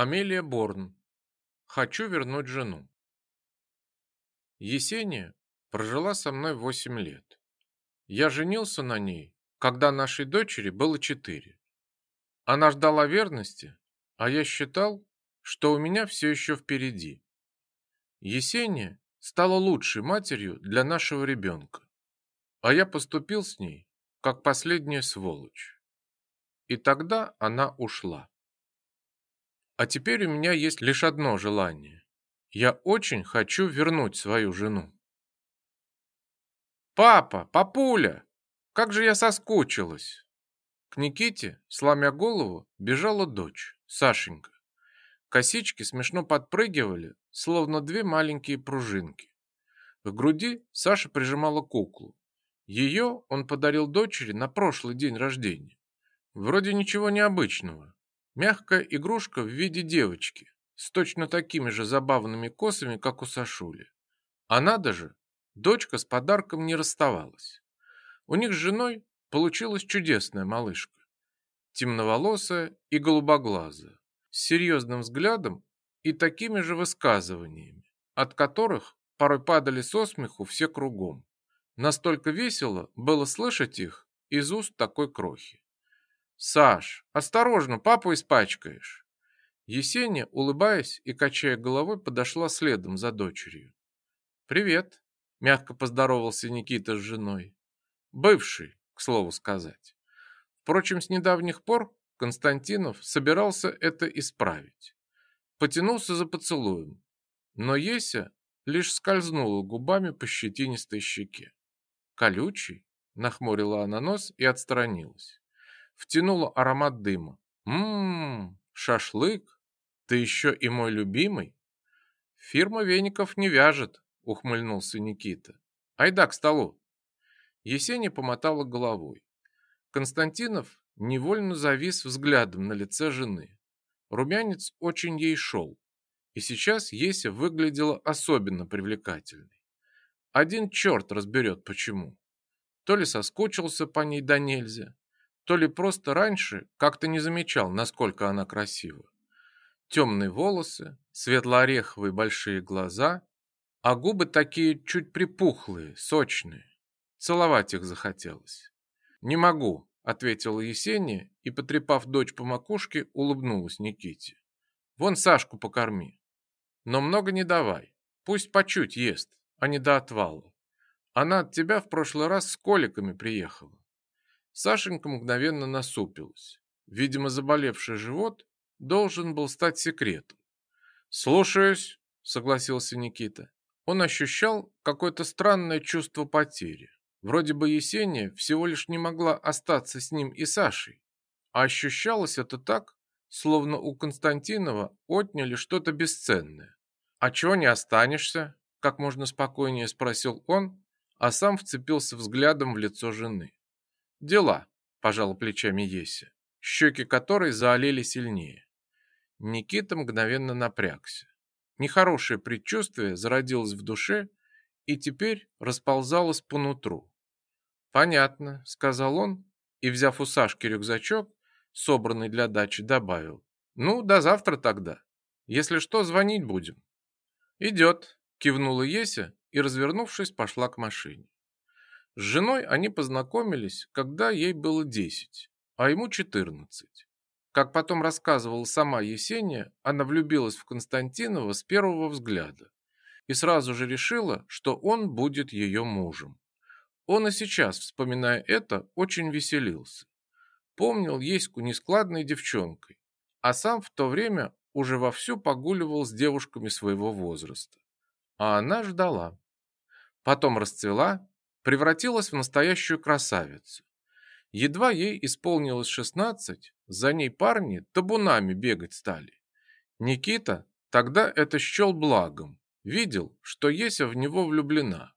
Амелия Борн. Хочу вернуть жену. Есения прожила со мной 8 лет. Я женился на ней, когда нашей дочери было 4. Она ждала верности, а я считал, что у меня все еще впереди. Есения стала лучшей матерью для нашего ребенка, а я поступил с ней, как последняя сволочь. И тогда она ушла. А теперь у меня есть лишь одно желание. Я очень хочу вернуть свою жену. «Папа! Папуля! Как же я соскучилась!» К Никите, сломя голову, бежала дочь, Сашенька. Косички смешно подпрыгивали, словно две маленькие пружинки. В груди Саша прижимала куклу. Ее он подарил дочери на прошлый день рождения. Вроде ничего необычного. Мягкая игрушка в виде девочки, с точно такими же забавными косами, как у Сашули. А надо же, дочка с подарком не расставалась. У них с женой получилась чудесная малышка. Темноволосая и голубоглазая, с серьезным взглядом и такими же высказываниями, от которых порой падали со смеху все кругом. Настолько весело было слышать их из уст такой крохи. «Саш, осторожно, папу испачкаешь!» Есения, улыбаясь и качая головой, подошла следом за дочерью. «Привет!» – мягко поздоровался Никита с женой. Бывший, к слову сказать. Впрочем, с недавних пор Константинов собирался это исправить. Потянулся за поцелуем, но Еся лишь скользнула губами по щетинистой щеке. «Колючий?» – нахмурила она нос и отстранилась втянула аромат дыма. Ммм, шашлык? Ты еще и мой любимый? Фирма веников не вяжет, ухмыльнулся Никита. Айда к столу. Есения помотала головой. Константинов невольно завис взглядом на лице жены. Румянец очень ей шел, и сейчас Еся выглядела особенно привлекательной. Один черт разберет почему. То ли соскучился по ней до нельзя, то ли просто раньше как-то не замечал, насколько она красива. Темные волосы, светло-ореховые большие глаза, а губы такие чуть припухлые, сочные. Целовать их захотелось. «Не могу», — ответила Есения и, потрепав дочь по макушке, улыбнулась Никите. «Вон Сашку покорми. Но много не давай. Пусть по чуть ест, а не до отвала. Она от тебя в прошлый раз с коликами приехала. Сашенька мгновенно насупилась. Видимо, заболевший живот должен был стать секретом. «Слушаюсь», — согласился Никита. Он ощущал какое-то странное чувство потери. Вроде бы Есения всего лишь не могла остаться с ним и Сашей. А ощущалось это так, словно у Константинова отняли что-то бесценное. «А чего не останешься?» – как можно спокойнее спросил он, а сам вцепился взглядом в лицо жены. «Дела», – пожала плечами Еся, щеки которой заолели сильнее. Никита мгновенно напрягся. Нехорошее предчувствие зародилось в душе и теперь расползалось по нутру. «Понятно», – сказал он, и, взяв у Сашки рюкзачок, собранный для дачи, добавил. «Ну, до завтра тогда. Если что, звонить будем». «Идет», – кивнула Еся и, развернувшись, пошла к машине. С женой они познакомились, когда ей было 10, а ему 14. Как потом рассказывала сама Есения, она влюбилась в Константинова с первого взгляда и сразу же решила, что он будет ее мужем. Он и сейчас, вспоминая это, очень веселился. Помнил Еську нескладной девчонкой, а сам в то время уже вовсю погуливал с девушками своего возраста. А она ждала. Потом расцвела превратилась в настоящую красавицу. Едва ей исполнилось 16, за ней парни табунами бегать стали. Никита тогда это счел благом, видел, что Еся в него влюблена,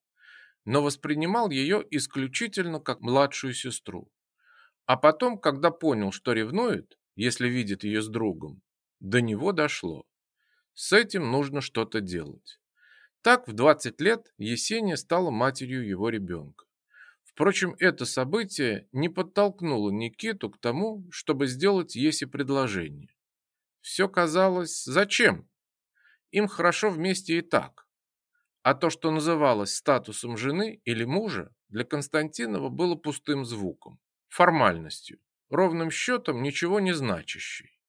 но воспринимал ее исключительно как младшую сестру. А потом, когда понял, что ревнует, если видит ее с другом, до него дошло. С этим нужно что-то делать. Так в 20 лет Есения стала матерью его ребенка. Впрочем, это событие не подтолкнуло Никиту к тому, чтобы сделать Есе предложение. все казалось «зачем?». Им хорошо вместе и так. А то, что называлось статусом жены или мужа, для Константинова было пустым звуком, формальностью, ровным счетом ничего не значащей.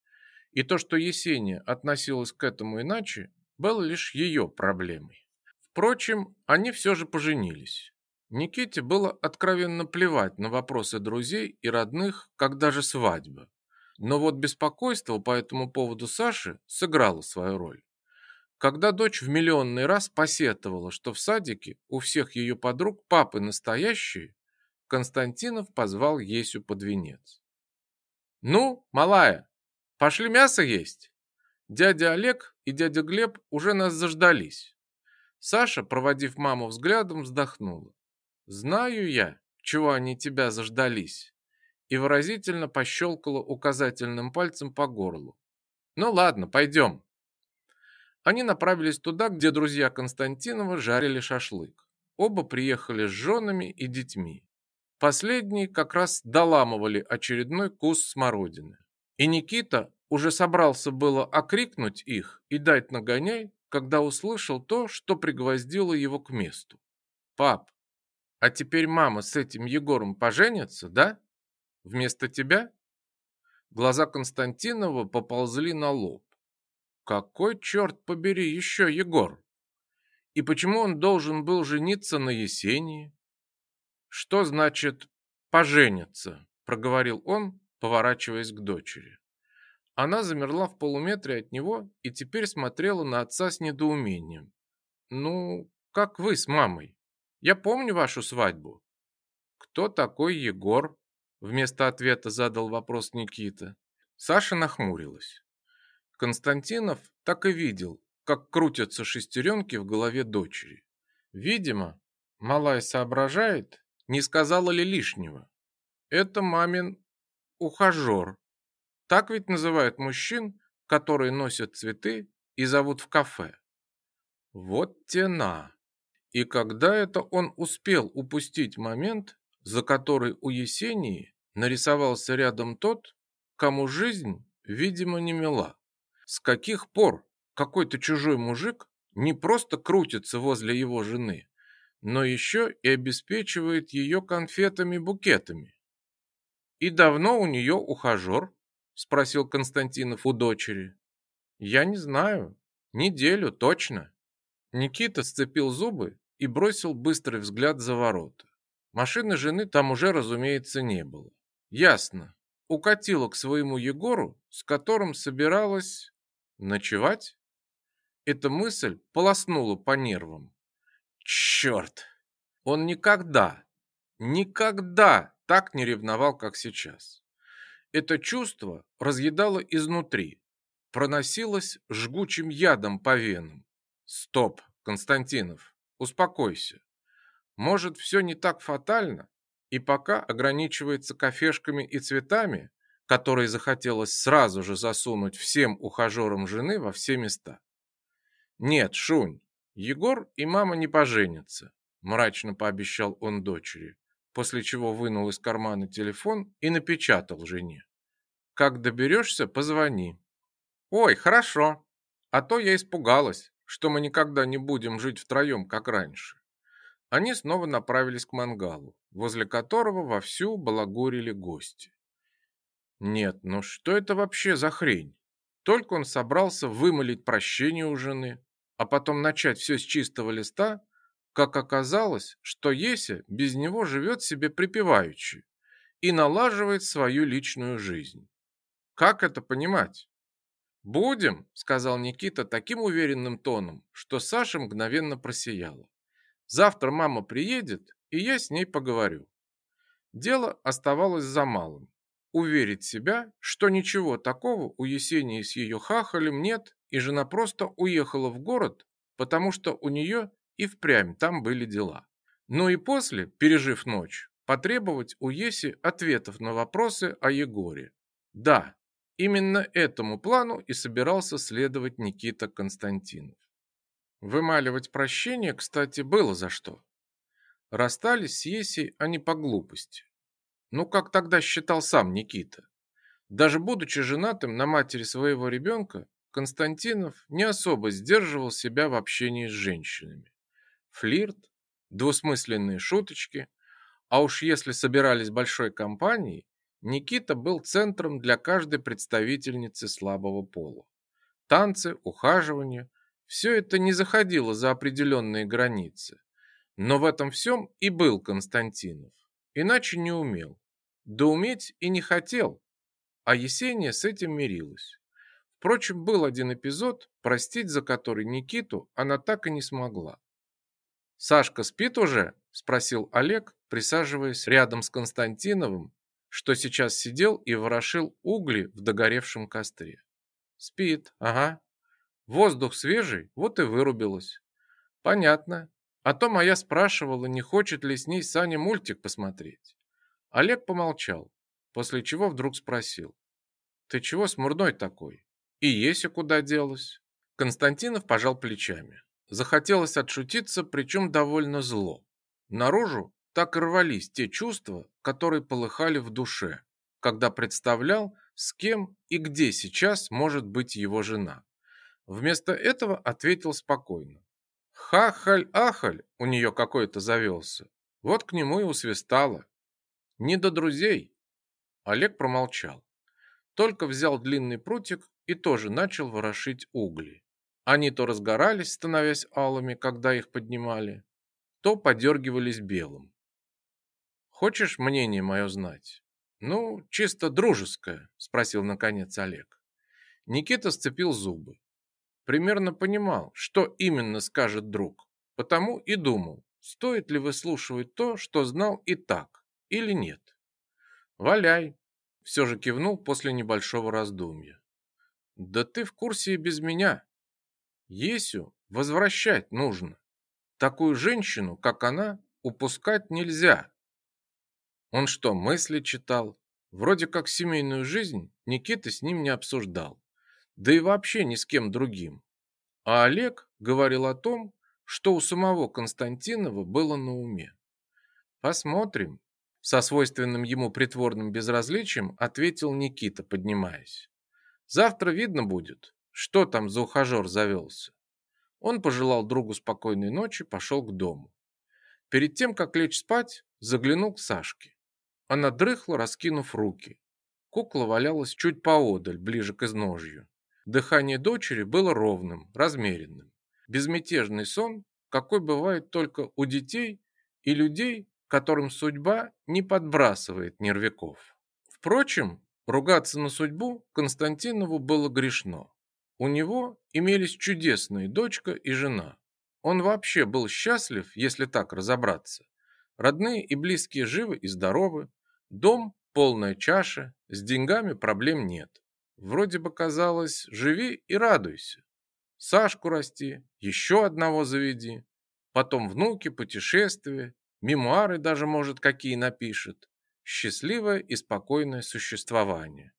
И то, что Есения относилась к этому иначе, было лишь ее проблемой. Впрочем, они все же поженились. Никите было откровенно плевать на вопросы друзей и родных, как даже свадьба. Но вот беспокойство по этому поводу Саши сыграло свою роль. Когда дочь в миллионный раз посетовала, что в садике у всех ее подруг папы настоящие, Константинов позвал Есю под венец. «Ну, малая, пошли мясо есть?» Дядя Олег и дядя Глеб уже нас заждались. Саша, проводив маму взглядом, вздохнула. «Знаю я, чего они тебя заждались», и выразительно пощелкала указательным пальцем по горлу. «Ну ладно, пойдем, они направились туда, где друзья Константинова жарили шашлык. Оба приехали с женами и детьми. Последние как раз доламывали очередной кус смородины. И Никита уже собрался было окрикнуть их и дать нагоняй, когда услышал то, что пригвоздило его к месту. «Пап, а теперь мама с этим Егором поженится, да? Вместо тебя?» Глаза Константинова поползли на лоб. Какой, черт побери, еще Егор? И почему он должен был жениться на Есении? Что значит «пожениться», проговорил он, поворачиваясь к дочери. Она замерла в полуметре от него и теперь смотрела на отца с недоумением. «Ну, как вы с мамой? Я помню вашу свадьбу». «Кто такой Егор?» Вместо ответа задал вопрос Никита. Саша нахмурилась. Константинов так и видел, как крутятся шестеренки в голове дочери. Видимо, малая соображает, не сказала ли лишнего. Это мамин ухажер. Так ведь называют мужчин, которые носят цветы и зовут в кафе. Вот тена. И когда это он успел упустить момент, за который у Есении нарисовался рядом тот, кому жизнь, видимо, не мила. С каких пор какой-то чужой мужик не просто крутится возле его жены, но еще и обеспечивает ее конфетами-букетами? «И давно у нее ухажер?» – спросил Константинов у дочери. «Я не знаю. Неделю точно». Никита сцепил зубы и бросил быстрый взгляд за ворота. Машины жены там уже, разумеется, не было. Ясно. Укатила к своему Егору, с которым собиралась Ночевать? Эта мысль полоснула по нервам. Черт! Он никогда, никогда так не ревновал, как сейчас. Это чувство разъедало изнутри, проносилось жгучим ядом по венам. Стоп, Константинов, успокойся. Может, все не так фатально, и пока ограничивается кафешками и цветами, который захотелось сразу же засунуть всем ухажерам жены во все места. «Нет, Шунь, Егор и мама не поженятся», мрачно пообещал он дочери, после чего вынул из кармана телефон и напечатал жене. «Как доберешься, позвони». «Ой, хорошо, а то я испугалась, что мы никогда не будем жить втроем, как раньше». Они снова направились к мангалу, возле которого вовсю балагурили гости. Нет, ну что это вообще за хрень? Только он собрался вымолить прощение у жены, а потом начать все с чистого листа, как оказалось, что Еся без него живет себе припеваючи и налаживает свою личную жизнь. Как это понимать? «Будем», — сказал Никита таким уверенным тоном, что Саша мгновенно просияла. «Завтра мама приедет, и я с ней поговорю». Дело оставалось за малым уверить себя, что ничего такого у Есении с ее хахалем нет, и жена просто уехала в город, потому что у нее и впрямь там были дела. Ну и после, пережив ночь, потребовать у Еси ответов на вопросы о Егоре. Да, именно этому плану и собирался следовать Никита Константинов. Вымаливать прощение, кстати, было за что. Расстались с Есей они по глупости. Ну, как тогда считал сам Никита. Даже будучи женатым на матери своего ребенка, Константинов не особо сдерживал себя в общении с женщинами. Флирт, двусмысленные шуточки, а уж если собирались большой компанией, Никита был центром для каждой представительницы слабого пола. Танцы, ухаживания – все это не заходило за определенные границы. Но в этом всем и был Константинов. Иначе не умел. Да уметь и не хотел. А Есения с этим мирилась. Впрочем, был один эпизод, простить за который Никиту она так и не смогла. «Сашка спит уже?» – спросил Олег, присаживаясь рядом с Константиновым, что сейчас сидел и ворошил угли в догоревшем костре. «Спит, ага. Воздух свежий, вот и вырубилась». «Понятно. А то моя спрашивала, не хочет ли с ней Саня мультик посмотреть». Олег помолчал, после чего вдруг спросил. «Ты чего смурной такой? И Еся куда делась?» Константинов пожал плечами. Захотелось отшутиться, причем довольно зло. Наружу так рвались те чувства, которые полыхали в душе, когда представлял, с кем и где сейчас может быть его жена. Вместо этого ответил спокойно. Хахаль-ахаль у нее какой-то завелся. Вот к нему и усвистало. Не до друзей. Олег промолчал. Только взял длинный прутик и тоже начал ворошить угли. Они то разгорались, становясь алыми, когда их поднимали, то подергивались белым. Хочешь мнение мое знать? Ну, чисто дружеское, спросил наконец Олег. Никита сцепил зубы. Примерно понимал, что именно скажет друг, потому и думал, стоит ли выслушивать то, что знал и так, или нет. Валяй, все же кивнул после небольшого раздумья. Да ты в курсе и без меня, Есю возвращать нужно. Такую женщину, как она, упускать нельзя. Он что, мысли читал? Вроде как семейную жизнь Никита с ним не обсуждал. Да и вообще ни с кем другим. А Олег говорил о том, что у самого Константинова было на уме. Посмотрим. Со свойственным ему притворным безразличием ответил Никита, поднимаясь. Завтра видно будет, что там за ухажер завелся? Он пожелал другу спокойной ночи, пошел к дому. Перед тем, как лечь спать, заглянул к Сашке. Она дрыхла, раскинув руки. Кукла валялась чуть поодаль, ближе к изножью. Дыхание дочери было ровным, размеренным. Безмятежный сон, какой бывает только у детей и людей, которым судьба не подбрасывает нервяков. Впрочем, ругаться на судьбу Константинову было грешно. У него имелись чудесные дочка и жена. Он вообще был счастлив, если так разобраться. Родные и близкие живы и здоровы. Дом полная чаша, с деньгами проблем нет. Вроде бы казалось, живи и радуйся. Сашку расти, еще одного заведи. Потом внуки, путешествия, мемуары даже, может, какие напишет. Счастливое и спокойное существование.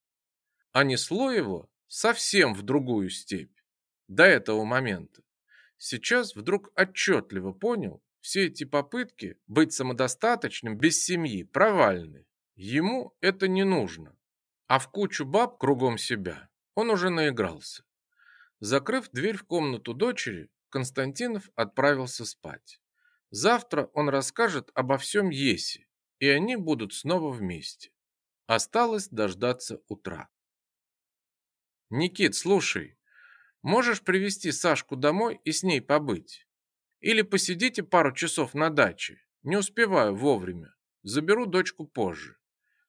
А несло его совсем в другую степь. До этого момента. Сейчас вдруг отчетливо понял, все эти попытки быть самодостаточным без семьи провальны. Ему это не нужно. А в кучу баб кругом себя он уже наигрался. Закрыв дверь в комнату дочери, Константинов отправился спать. Завтра он расскажет обо всем Есе, и они будут снова вместе. Осталось дождаться утра. Никит, слушай, можешь привести Сашку домой и с ней побыть? Или посидите пару часов на даче? Не успеваю вовремя. Заберу дочку позже.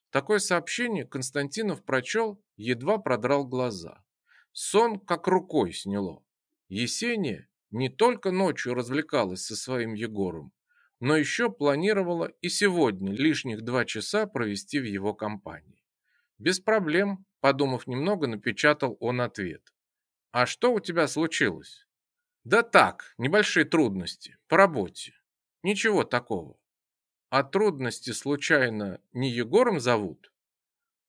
Такое сообщение Константинов прочел, едва продрал глаза. Сон как рукой сняло. Есения не только ночью развлекалась со своим Егором, но еще планировала и сегодня лишних два часа провести в его компании. Без проблем, Подумав немного, напечатал он ответ. «А что у тебя случилось?» «Да так, небольшие трудности. По работе. Ничего такого. А трудности, случайно, не Егором зовут?»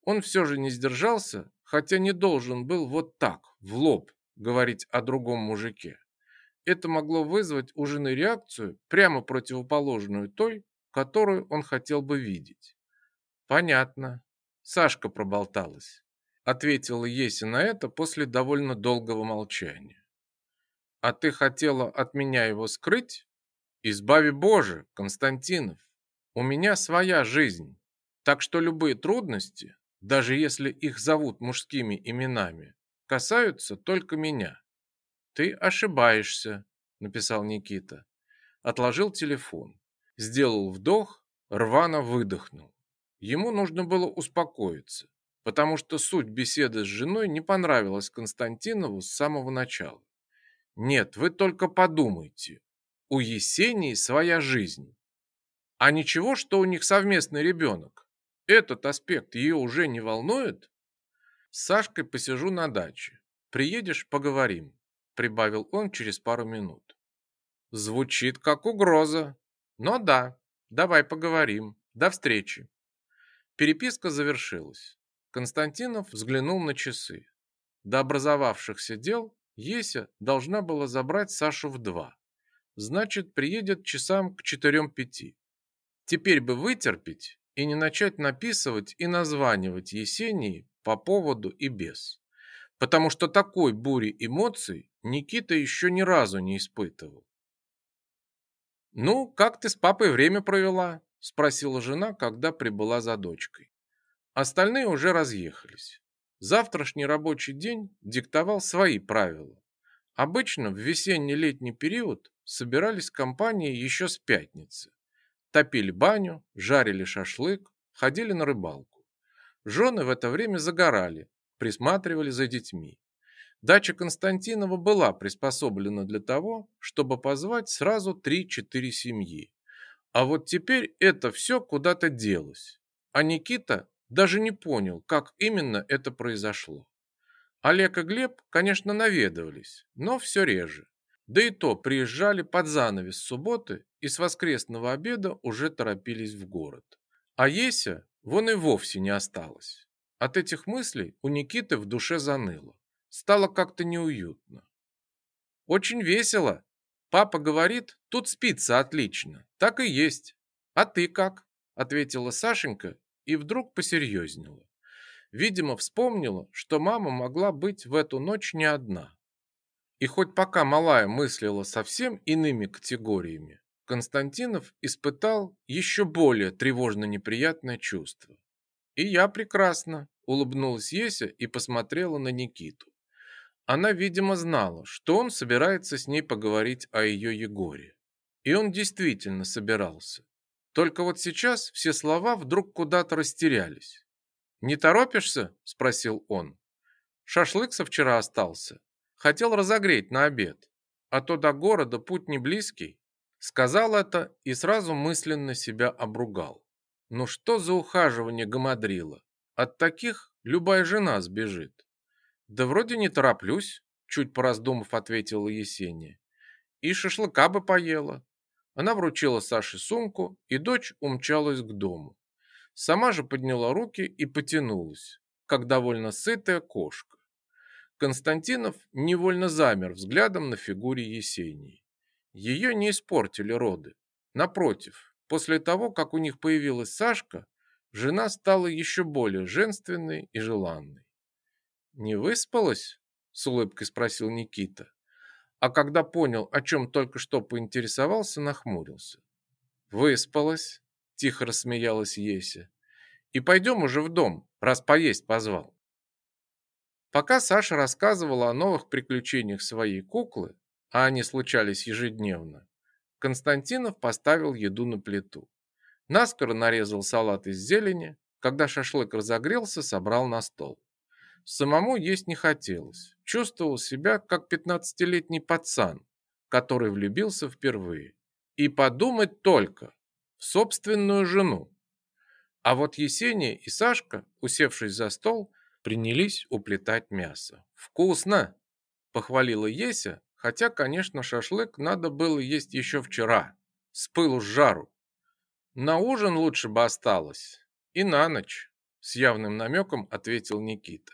Он все же не сдержался, хотя не должен был вот так, в лоб, говорить о другом мужике. Это могло вызвать у жены реакцию, прямо противоположную той, которую он хотел бы видеть. Понятно. Сашка проболталась. ответила Еся на это после довольно долгого молчания. А ты хотела от меня его скрыть? Избави Боже, Константинов. У меня своя жизнь, так что любые трудности, даже если их зовут мужскими именами, касаются только меня. Ты ошибаешься, написал Никита. Отложил телефон, сделал вдох, рвано выдохнул. Ему нужно было успокоиться, потому что суть беседы с женой не понравилась Константинову с самого начала. Нет, вы только подумайте. У Есении своя жизнь. А ничего, что у них совместный ребенок. Этот аспект ее уже не волнует? С Сашкой посижу на даче. Приедешь, поговорим, прибавил он через пару минут. Звучит как угроза. Но да, давай поговорим. До встречи. Переписка завершилась. Константинов взглянул на часы. До образовавшихся дел Еся должна была забрать Сашу в два. Значит, приедет часам к четырем-пяти. Теперь бы вытерпеть и не начать написывать и названивать Есении по поводу и без. Потому что такой бури эмоций Никита еще ни разу не испытывал. «Ну, как ты с папой время провела?» – спросила жена, когда прибыла за дочкой. Остальные уже разъехались. Завтрашний рабочий день диктовал свои правила. Обычно в весенне-летний период собирались компании еще с пятницы. Топили баню, жарили шашлык, ходили на рыбалку. Жены в это время загорали, присматривали за детьми. Дача Константинова была приспособлена для того, чтобы позвать сразу 3-4 семьи. А вот теперь это все куда-то делось. А Никита даже не понял, как именно это произошло. Олег и Глеб, конечно, наведывались, но все реже. Да и то приезжали под занавес субботы и с воскресного обеда уже торопились в город. А Еся вон и вовсе не осталась. От этих мыслей у Никиты в душе заныло. Стало как-то неуютно. Очень весело. Папа говорит, тут спится отлично. Так и есть. А ты как? Ответила Сашенька и вдруг посерьезнела. Видимо, вспомнила, что мама могла быть в эту ночь не одна. И хоть пока малая мыслила совсем иными категориями, Константинов испытал еще более тревожно неприятное чувство. «И я прекрасно», – улыбнулась Еся и посмотрела на Никиту. Она, видимо, знала, что он собирается с ней поговорить о ее Егоре. И он действительно собирался. Только вот сейчас все слова вдруг куда-то растерялись. «Не торопишься?» – спросил он. «Шашлык со вчера остался. Хотел разогреть на обед. А то до города путь не близкий». Сказал это и сразу мысленно себя обругал. Ну что за ухаживание гамадрила? От таких любая жена сбежит. Да вроде не тороплюсь, чуть пораздумав, ответила Есения. И шашлыка бы поела. Она вручила Саше сумку, и дочь умчалась к дому. Сама же подняла руки и потянулась, как довольно сытая кошка. Константинов невольно замер взглядом на фигуре Есении. Ее не испортили роды. Напротив, после того, как у них появилась Сашка, жена стала еще более женственной и желанной. «Не выспалась?» – с улыбкой спросил Никита а когда понял, о чем только что поинтересовался, нахмурился. «Выспалась?» – тихо рассмеялась Еся. «И пойдем уже в дом, раз поесть позвал». Пока Саша рассказывала о новых приключениях своей куклы, а они случались ежедневно, Константинов поставил еду на плиту. Наскоро нарезал салат из зелени, когда шашлык разогрелся, собрал на стол. Самому есть не хотелось. Чувствовал себя как пятнадцатилетний пацан, который влюбился впервые. И подумать только, в собственную жену. А вот Есения и Сашка, усевшись за стол, принялись уплетать мясо. «Вкусно!» – похвалила Еся, хотя, конечно, шашлык надо было есть еще вчера, с пылу с жару. На ужин лучше бы осталось. И на ночь, с явным намеком ответил Никита.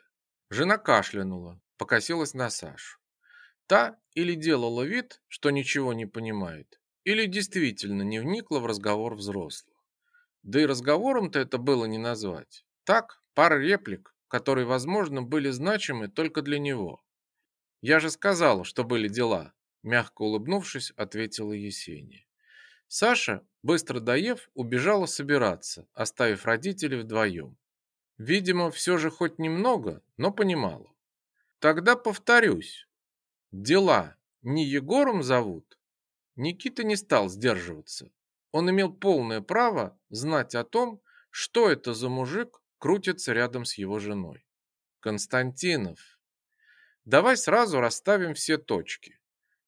Жена кашлянула, покосилась на Сашу. Та или делала вид, что ничего не понимает, или действительно не вникла в разговор взрослых. Да и разговором-то это было не назвать. Так, пара реплик, которые, возможно, были значимы только для него. «Я же сказала, что были дела», – мягко улыбнувшись, ответила Есения. Саша, быстро доев, убежала собираться, оставив родителей вдвоем. Видимо, все же хоть немного, но понимала. Тогда повторюсь. Дела не Егором зовут? Никита не стал сдерживаться. Он имел полное право знать о том, что это за мужик крутится рядом с его женой. Константинов. Давай сразу расставим все точки.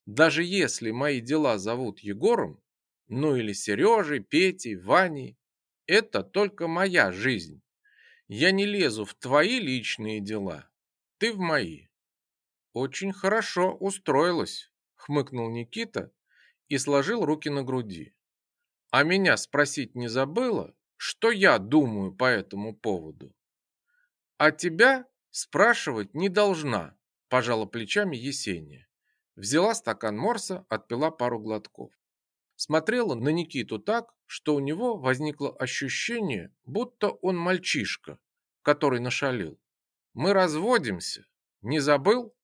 Даже если мои дела зовут Егором, ну или Сережей, Петей, Ваней, это только моя жизнь. Я не лезу в твои личные дела, ты в мои. Очень хорошо устроилась, хмыкнул Никита и сложил руки на груди. А меня спросить не забыла, что я думаю по этому поводу? А тебя спрашивать не должна, пожала плечами Есения. Взяла стакан морса, отпила пару глотков. Смотрела на Никиту так, что у него возникло ощущение, будто он мальчишка, который нашалил. Мы разводимся. Не забыл?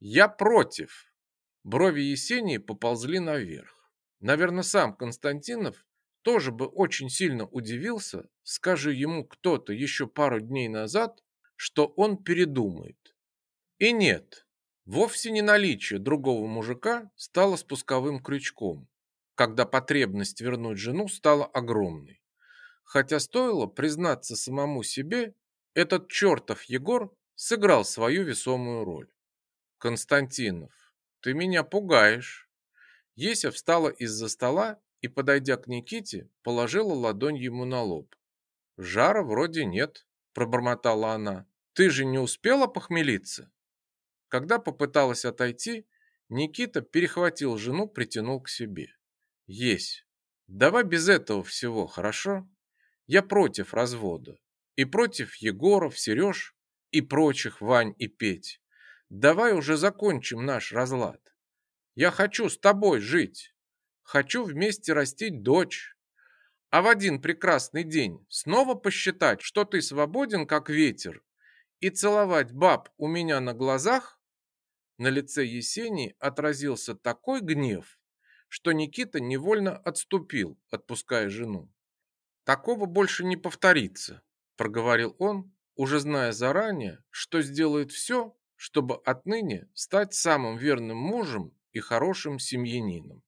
Я против. Брови Есении поползли наверх. Наверное, сам Константинов тоже бы очень сильно удивился, скажи ему кто-то еще пару дней назад, что он передумает. И нет, вовсе не наличие другого мужика стало спусковым крючком, когда потребность вернуть жену стала огромной. Хотя стоило признаться самому себе, этот чертов Егор сыграл свою весомую роль. Константинов, ты меня пугаешь. Еся встала из-за стола и, подойдя к Никите, положила ладонь ему на лоб. Жара вроде нет, пробормотала она. Ты же не успела похмелиться? Когда попыталась отойти, Никита перехватил жену, притянул к себе. Есть. Давай без этого всего, хорошо? Я против развода. И против Егоров, Сереж и прочих Вань и Петь. Давай уже закончим наш разлад. Я хочу с тобой жить. Хочу вместе растить дочь. А в один прекрасный день снова посчитать, что ты свободен, как ветер, и целовать баб у меня на глазах? На лице Есении отразился такой гнев, что Никита невольно отступил, отпуская жену. Такого больше не повторится, проговорил он, уже зная заранее, что сделает все, чтобы отныне стать самым верным мужем и хорошим семьянином.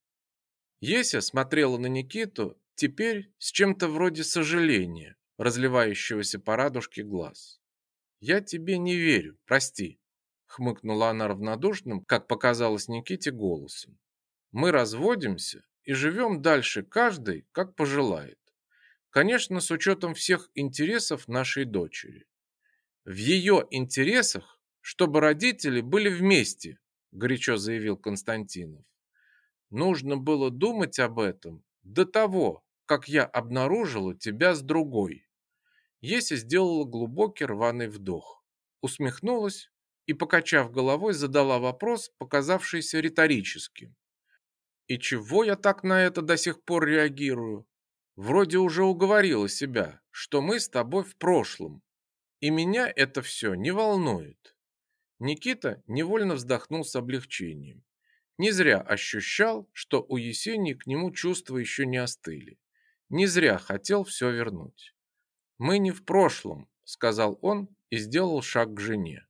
Еся смотрела на Никиту теперь с чем-то вроде сожаления, разливающегося по радужке глаз. «Я тебе не верю, прости», — хмыкнула она равнодушным, как показалось Никите, голосом. Мы разводимся и живем дальше каждый, как пожелает. Конечно, с учетом всех интересов нашей дочери. В ее интересах, чтобы родители были вместе, горячо заявил Константинов. Нужно было думать об этом до того, как я обнаружила тебя с другой. Еся сделала глубокий рваный вдох, усмехнулась и, покачав головой, задала вопрос, показавшийся риторическим. И чего я так на это до сих пор реагирую? Вроде уже уговорила себя, что мы с тобой в прошлом, и меня это все не волнует. Никита невольно вздохнул с облегчением. Не зря ощущал, что у Есении к нему чувства еще не остыли. Не зря хотел все вернуть. «Мы не в прошлом», — сказал он и сделал шаг к жене.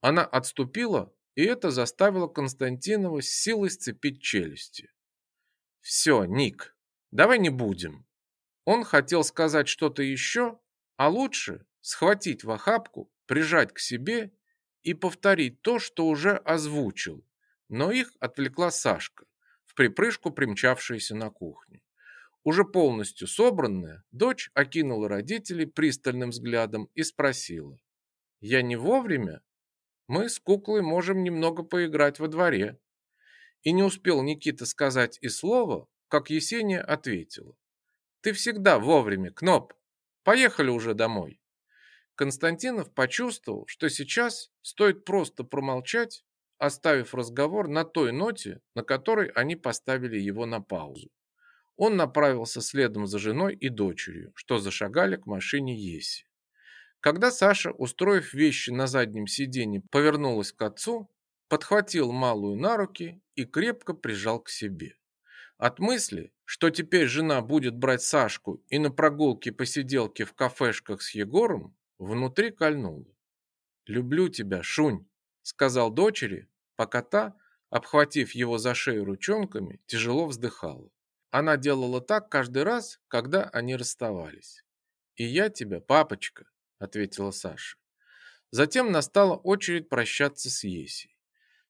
Она отступила и это заставило Константинова с силой сцепить челюсти. «Все, Ник, давай не будем». Он хотел сказать что-то еще, а лучше схватить в охапку, прижать к себе и повторить то, что уже озвучил, но их отвлекла Сашка, в припрыжку примчавшаяся на кухню. Уже полностью собранная, дочь окинула родителей пристальным взглядом и спросила. «Я не вовремя?» Мы с куклой можем немного поиграть во дворе. И не успел Никита сказать и слова, как Есения ответила. Ты всегда вовремя, Кноп. Поехали уже домой. Константинов почувствовал, что сейчас стоит просто промолчать, оставив разговор на той ноте, на которой они поставили его на паузу. Он направился следом за женой и дочерью, что зашагали к машине Еси. Когда Саша, устроив вещи на заднем сиденье, повернулась к отцу, подхватил малую на руки и крепко прижал к себе. От мысли, что теперь жена будет брать Сашку и на прогулки-посиделки в кафешках с Егором, внутри кольнуло. «Люблю тебя, Шунь», — сказал дочери, пока та, обхватив его за шею ручонками, тяжело вздыхала. Она делала так каждый раз, когда они расставались. «И я тебя, папочка», — ответила Саша. Затем настала очередь прощаться с Есей.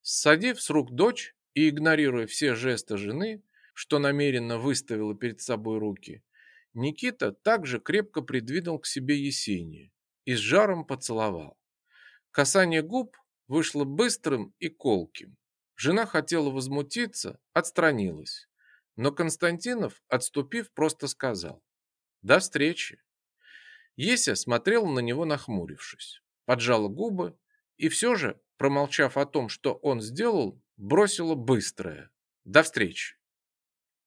Ссадив с рук дочь и игнорируя все жесты жены, что намеренно выставила перед собой руки, Никита также крепко придвинул к себе Есения и с жаром поцеловал. Касание губ вышло быстрым и колким. Жена хотела возмутиться, отстранилась. Но Константинов, отступив, просто сказал «До встречи». Еся смотрела на него нахмурившись, поджала губы и все же, промолчав о том, что он сделал, бросила быстрое «До встречи».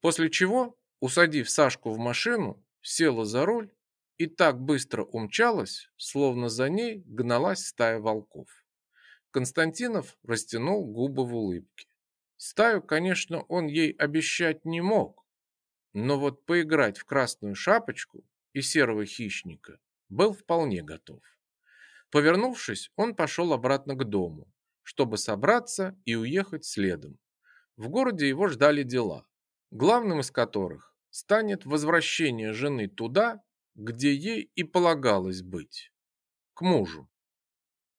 После чего, усадив Сашку в машину, села за руль и так быстро умчалась, словно за ней гналась стая волков. Константинов растянул губы в улыбке. Стаю, конечно, он ей обещать не мог, но вот поиграть в красную шапочку и серого хищника был вполне готов. Повернувшись, он пошел обратно к дому, чтобы собраться и уехать следом. В городе его ждали дела, главным из которых станет возвращение жены туда, где ей и полагалось быть, к мужу.